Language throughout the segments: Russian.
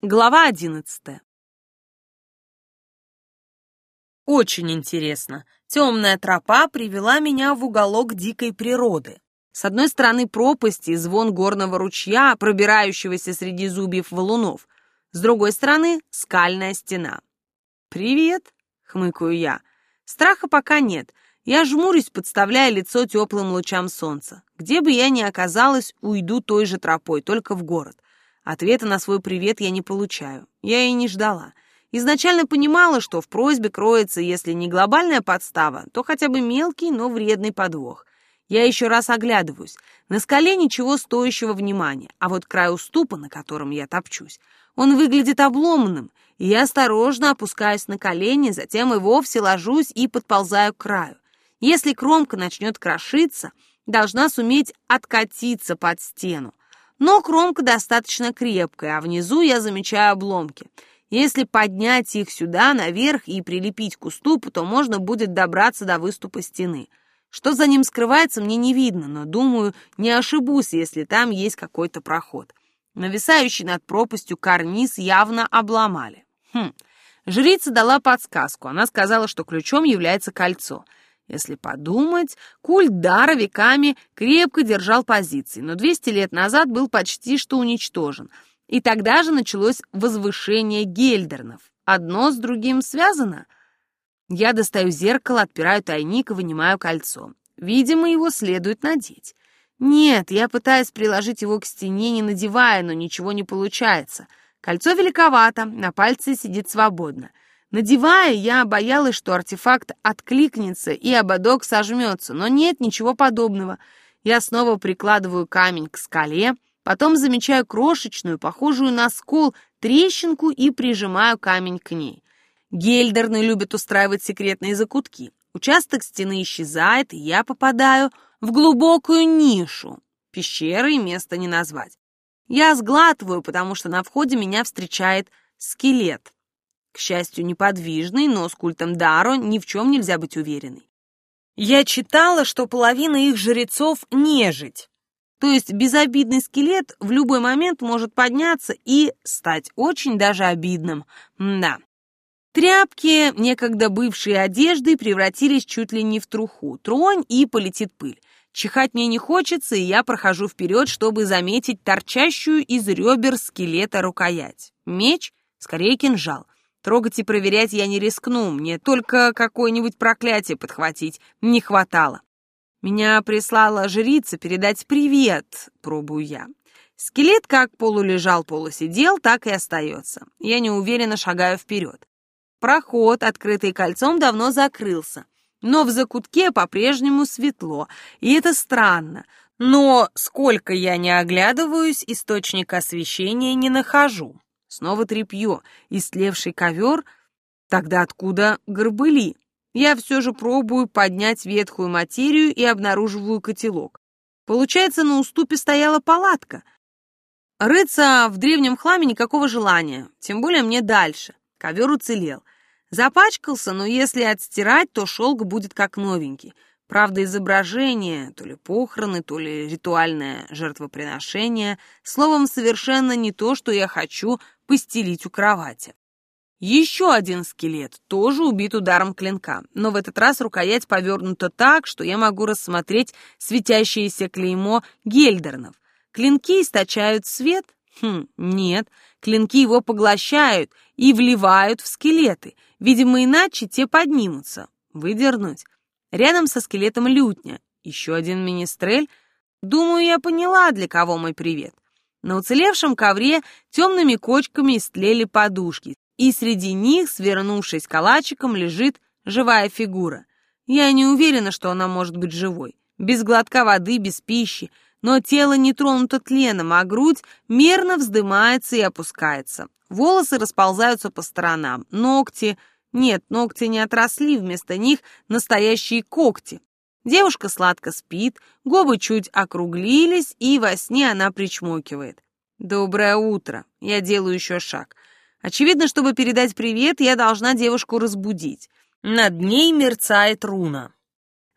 Глава одиннадцатая. Очень интересно. Темная тропа привела меня в уголок дикой природы. С одной стороны пропасти звон горного ручья, пробирающегося среди зубьев валунов. С другой стороны скальная стена. «Привет!» — хмыкаю я. Страха пока нет. Я жмурюсь, подставляя лицо теплым лучам солнца. Где бы я ни оказалась, уйду той же тропой, только в город. Ответа на свой привет я не получаю. Я и не ждала. Изначально понимала, что в просьбе кроется, если не глобальная подстава, то хотя бы мелкий, но вредный подвох. Я еще раз оглядываюсь. На скале ничего стоящего внимания, а вот край уступа, на котором я топчусь, он выглядит обломанным, и я осторожно опускаюсь на колени, затем и вовсе ложусь и подползаю к краю. Если кромка начнет крошиться, должна суметь откатиться под стену. Но кромка достаточно крепкая, а внизу я замечаю обломки. Если поднять их сюда, наверх, и прилепить к уступу, то можно будет добраться до выступа стены. Что за ним скрывается, мне не видно, но, думаю, не ошибусь, если там есть какой-то проход. Нависающий над пропастью карниз явно обломали. Хм, жрица дала подсказку. Она сказала, что ключом является кольцо — если подумать, культ дара веками крепко держал позиции, но 200 лет назад был почти что уничтожен. И тогда же началось возвышение гельдернов. Одно с другим связано. Я достаю зеркало, отпираю тайник и вынимаю кольцо. Видимо, его следует надеть. Нет, я пытаюсь приложить его к стене, не надевая, но ничего не получается. Кольцо великовато, на пальце сидит свободно. Надевая, я боялась, что артефакт откликнется и ободок сожмется, но нет ничего подобного. Я снова прикладываю камень к скале, потом замечаю крошечную, похожую на скол, трещинку и прижимаю камень к ней. Гельдерны любят устраивать секретные закутки. Участок стены исчезает, и я попадаю в глубокую нишу. Пещеры место не назвать. Я сглатываю, потому что на входе меня встречает скелет. К счастью, неподвижный, но с культом Даро ни в чем нельзя быть уверенной. Я читала, что половина их жрецов — нежить. То есть безобидный скелет в любой момент может подняться и стать очень даже обидным. да. Тряпки, некогда бывшие одежды, превратились чуть ли не в труху. Тронь и полетит пыль. Чихать мне не хочется, и я прохожу вперед, чтобы заметить торчащую из ребер скелета рукоять. Меч, скорее кинжал. Трогать и проверять я не рискну, мне только какое-нибудь проклятие подхватить не хватало. Меня прислала жрица передать привет, пробую я. Скелет как полулежал, полусидел, так и остается. Я неуверенно шагаю вперед. Проход, открытый кольцом, давно закрылся. Но в закутке по-прежнему светло, и это странно. Но сколько я не оглядываюсь, источник освещения не нахожу. Снова тряпье, истлевший ковер. Тогда откуда горбыли? Я все же пробую поднять ветхую материю и обнаруживаю котелок. Получается, на уступе стояла палатка. Рыться в древнем хламе никакого желания, тем более мне дальше. Ковер уцелел. Запачкался, но если отстирать, то шелк будет как новенький. Правда, изображение, то ли похороны, то ли ритуальное жертвоприношение, словом, совершенно не то, что я хочу постелить у кровати. Еще один скелет, тоже убит ударом клинка, но в этот раз рукоять повернута так, что я могу рассмотреть светящееся клеймо гельдернов. Клинки источают свет? Хм, нет, клинки его поглощают и вливают в скелеты. Видимо, иначе те поднимутся. Выдернуть. Рядом со скелетом лютня. Еще один министрель. Думаю, я поняла, для кого мой привет. На уцелевшем ковре темными кочками истлели подушки, и среди них, свернувшись калачиком, лежит живая фигура. Я не уверена, что она может быть живой. Без глотка воды, без пищи, но тело не тронуто тленом, а грудь мерно вздымается и опускается. Волосы расползаются по сторонам, ногти... Нет, ногти не отросли, вместо них настоящие когти. Девушка сладко спит, губы чуть округлились, и во сне она причмокивает. «Доброе утро!» Я делаю еще шаг. Очевидно, чтобы передать привет, я должна девушку разбудить. Над ней мерцает руна.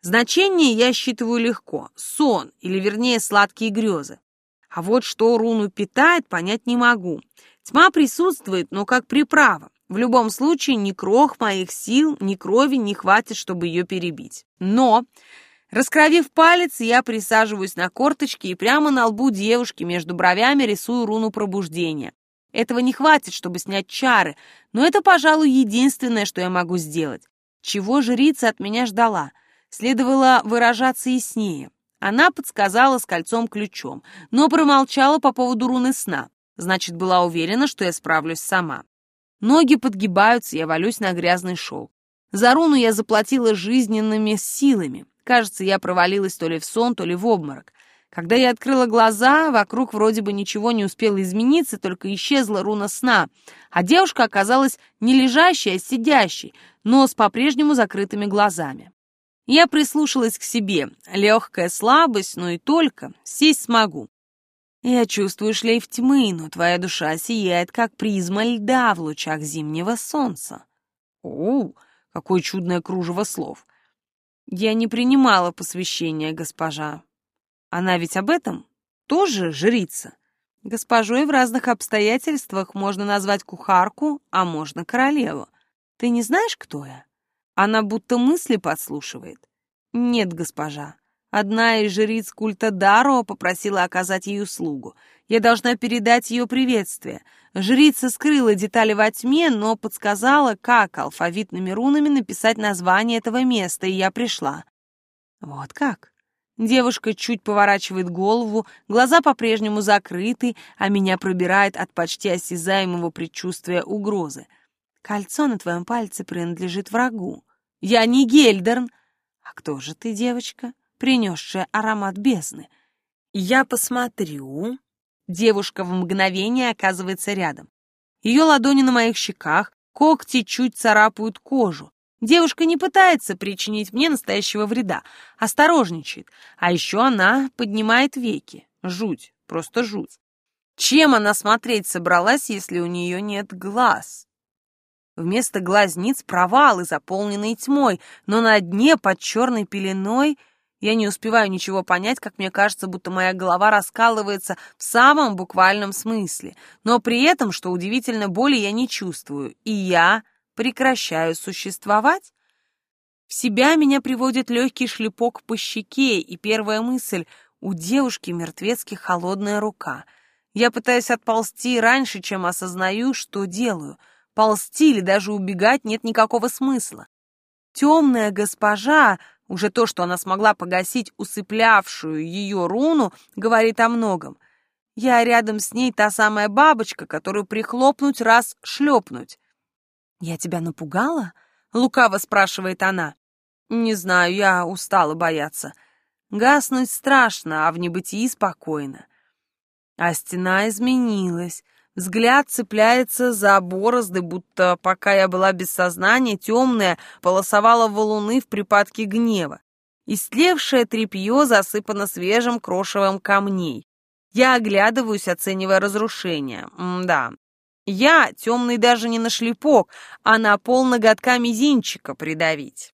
Значение я считываю легко. Сон, или вернее сладкие грезы. А вот что руну питает, понять не могу. Тьма присутствует, но как приправа. В любом случае, ни крох моих сил, ни крови не хватит, чтобы ее перебить. Но, раскровив палец, я присаживаюсь на корточки и прямо на лбу девушки между бровями рисую руну пробуждения. Этого не хватит, чтобы снять чары, но это, пожалуй, единственное, что я могу сделать. Чего жрица от меня ждала? Следовало выражаться яснее. Она подсказала с кольцом-ключом, но промолчала по поводу руны сна. Значит, была уверена, что я справлюсь сама. Ноги подгибаются, я валюсь на грязный шелк. За руну я заплатила жизненными силами. Кажется, я провалилась то ли в сон, то ли в обморок. Когда я открыла глаза, вокруг вроде бы ничего не успело измениться, только исчезла руна сна, а девушка оказалась не лежащей, а сидящей, но с по-прежнему закрытыми глазами. Я прислушалась к себе. Легкая слабость, но и только. Сесть смогу. Я чувствую шлейф тьмы, но твоя душа сияет, как призма льда в лучах зимнего солнца. О, какое чудное кружево слов. Я не принимала посвящения, госпожа. Она ведь об этом тоже жрица. Госпожой в разных обстоятельствах можно назвать кухарку, а можно королеву. Ты не знаешь, кто я? Она будто мысли подслушивает. Нет, госпожа. Одна из жриц культа Даро попросила оказать ей услугу. Я должна передать ее приветствие. Жрица скрыла детали во тьме, но подсказала, как алфавитными рунами написать название этого места, и я пришла. Вот как? Девушка чуть поворачивает голову, глаза по-прежнему закрыты, а меня пробирает от почти осязаемого предчувствия угрозы. Кольцо на твоем пальце принадлежит врагу. Я не Гельдерн. А кто же ты, девочка? Принесшая аромат бездны. Я посмотрю. Девушка в мгновение оказывается рядом. Ее ладони на моих щеках, когти чуть царапают кожу. Девушка не пытается причинить мне настоящего вреда, осторожничает. А еще она поднимает веки. Жуть, просто жуть. Чем она смотреть собралась, если у нее нет глаз? Вместо глазниц провалы, заполненные тьмой, но на дне под черной пеленой — я не успеваю ничего понять, как мне кажется, будто моя голова раскалывается в самом буквальном смысле. Но при этом, что удивительно, боли я не чувствую. И я прекращаю существовать. В себя меня приводит легкий шлепок по щеке, и первая мысль — у девушки мертвецки холодная рука. Я пытаюсь отползти раньше, чем осознаю, что делаю. Ползти или даже убегать нет никакого смысла. Темная госпожа, уже то, что она смогла погасить усыплявшую ее руну, говорит о многом. Я рядом с ней та самая бабочка, которую прихлопнуть раз шлепнуть. «Я тебя напугала?» — лукаво спрашивает она. «Не знаю, я устала бояться. Гаснуть страшно, а в небытии спокойно». А стена изменилась. Взгляд цепляется за борозды, будто пока я была без сознания, темная полосовала валуны в припадке гнева. Истлевшее тряпье засыпано свежим крошевом камней. Я оглядываюсь, оценивая разрушение. М да. Я темный даже не на шлепок, а на пол ноготка мизинчика придавить.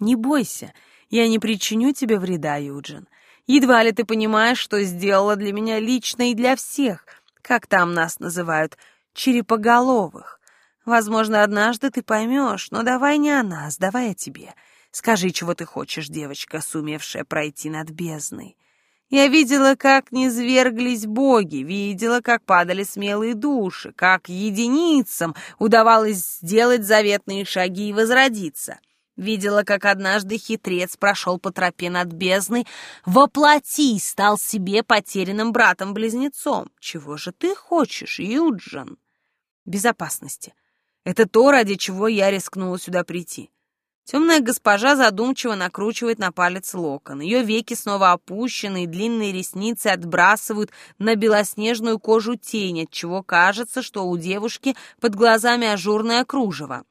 Не бойся, я не причиню тебе вреда, Юджин. Едва ли ты понимаешь, что сделала для меня лично и для всех — как там нас называют, черепоголовых. Возможно, однажды ты поймешь, но давай не о нас, давай о тебе. Скажи, чего ты хочешь, девочка, сумевшая пройти над бездной. Я видела, как низверглись боги, видела, как падали смелые души, как единицам удавалось сделать заветные шаги и возродиться. Видела, как однажды хитрец прошел по тропе над бездной, воплоти стал себе потерянным братом-близнецом. Чего же ты хочешь, Юджин? Безопасности. Это то, ради чего я рискнула сюда прийти. Темная госпожа задумчиво накручивает на палец локон. Ее веки снова опущены, и длинные ресницы отбрасывают на белоснежную кожу тень, от чего кажется, что у девушки под глазами ажурное кружево.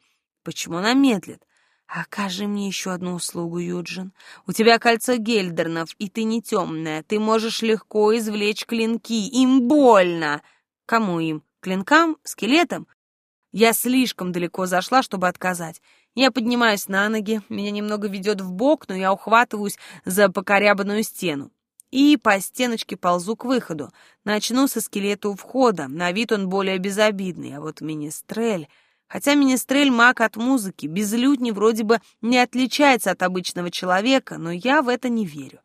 Почему она медлит? «Окажи мне еще одну услугу, Юджин. У тебя кольцо гельдернов, и ты не темная. Ты можешь легко извлечь клинки. Им больно!» «Кому им? Клинкам? Скелетам?» Я слишком далеко зашла, чтобы отказать. Я поднимаюсь на ноги, меня немного ведет в бок, но я ухватываюсь за покорябанную стену. и по стеночке ползу к выходу. Начну со скелета у входа, на вид он более безобидный, а вот Министрель... Хотя Министрель маг от музыки, безлюдни вроде бы не отличается от обычного человека, но я в это не верю.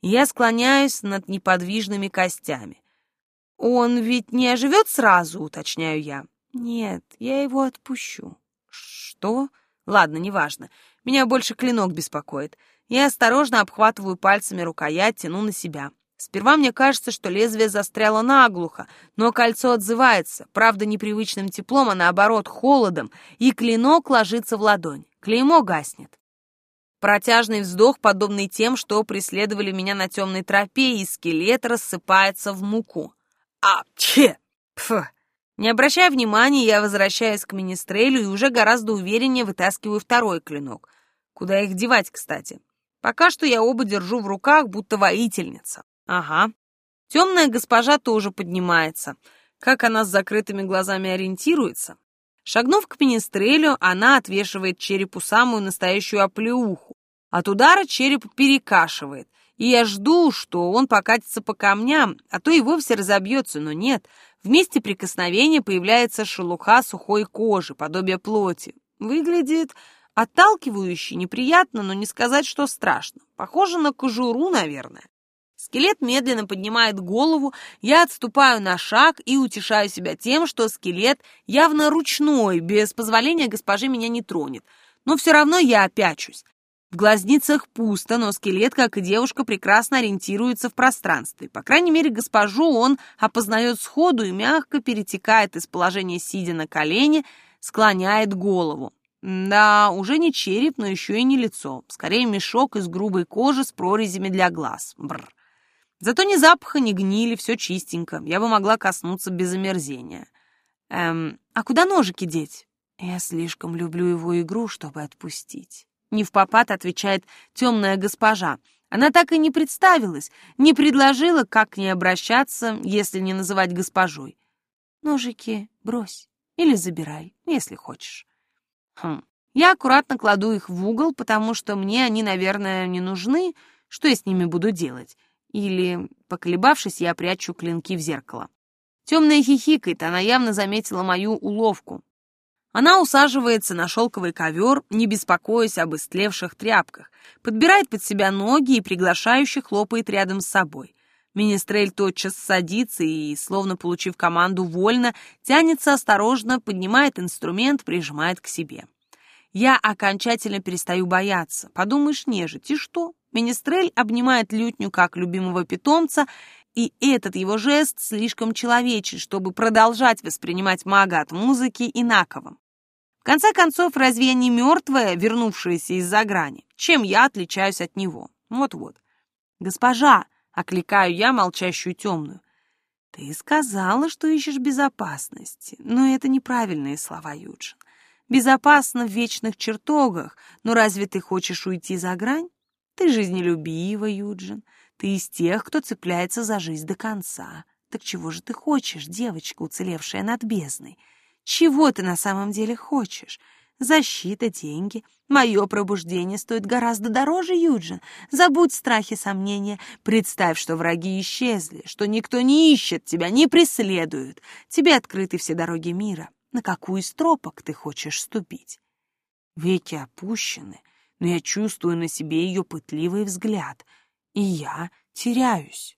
Я склоняюсь над неподвижными костями. «Он ведь не оживет сразу?» — уточняю я. «Нет, я его отпущу». «Что?» «Ладно, неважно. Меня больше клинок беспокоит. Я осторожно обхватываю пальцами рукоять, тяну на себя. Сперва мне кажется, что лезвие застряло наглухо, но кольцо отзывается, правда, непривычным теплом, а наоборот, холодом, и клинок ложится в ладонь. Клеймо гаснет. Протяжный вздох, подобный тем, что преследовали меня на темной тропе, и скелет рассыпается в муку. А, че! Пф! Не обращая внимания, я возвращаюсь к министрелю и уже гораздо увереннее вытаскиваю второй клинок. Куда их девать, кстати? Пока что я оба держу в руках, будто воительница. Ага. Темная госпожа тоже поднимается. Как она с закрытыми глазами ориентируется? Шагнув к министрелю, она отвешивает черепу самую настоящую оплеуху. От удара череп перекашивает, и я жду, что он покатится по камням, а то и вовсе разобьется, но нет. В месте прикосновения появляется шелуха сухой кожи, подобие плоти. Выглядит Отталкивающе, неприятно, но не сказать, что страшно. Похоже на кожуру, наверное. Скелет медленно поднимает голову, я отступаю на шаг и утешаю себя тем, что скелет явно ручной, без позволения госпожи меня не тронет. Но все равно я опячусь. В глазницах пусто, но скелет, как и девушка, прекрасно ориентируется в пространстве. По крайней мере, госпожу он опознает сходу и мягко перетекает из положения сидя на колени, склоняет голову. Да, уже не череп, но еще и не лицо. Скорее мешок из грубой кожи с прорезями для глаз. Бррр. Зато ни запаха, ни гнили, все чистенько. Я бы могла коснуться без омерзения. Эм, а куда ножики деть? Я слишком люблю его игру, чтобы отпустить. Не в попад отвечает темная госпожа. Она так и не представилась, не предложила, как к ней обращаться, если не называть госпожой. Ножики брось или забирай, если хочешь. Хм. Я аккуратно кладу их в угол, потому что мне они, наверное, не нужны. Что я с ними буду делать? Или, поколебавшись, я прячу клинки в зеркало. Темная хихикает, она явно заметила мою уловку. Она усаживается на шелковый ковер, не беспокоясь об истлевших тряпках, подбирает под себя ноги и приглашающе хлопает рядом с собой. Министрель тотчас садится и, словно получив команду вольно, тянется осторожно, поднимает инструмент, прижимает к себе. Я окончательно перестаю бояться. Подумаешь, нежить, и что? Министрель обнимает лютню как любимого питомца, и этот его жест слишком человечен, чтобы продолжать воспринимать мага от музыки инаковым. В конце концов, разве я не мертвая, вернувшаяся из-за грани? Чем я отличаюсь от него? Вот-вот. «Госпожа!» Окликаю я молчащую темную. Ты сказала, что ищешь безопасности, но это неправильные слова, Юджин. Безопасно в вечных чертогах, но разве ты хочешь уйти за грань? Ты жизнелюбива, Юджин. Ты из тех, кто цепляется за жизнь до конца. Так чего же ты хочешь, девочка, уцелевшая над бездной? Чего ты на самом деле хочешь? Защита, деньги. Мое пробуждение стоит гораздо дороже, Юджин. Забудь страхи, сомнения. Представь, что враги исчезли, что никто не ищет тебя, не преследует. Тебе открыты все дороги мира. На какую из тропок ты хочешь ступить? Веки опущены, но я чувствую на себе ее пытливый взгляд, и я теряюсь.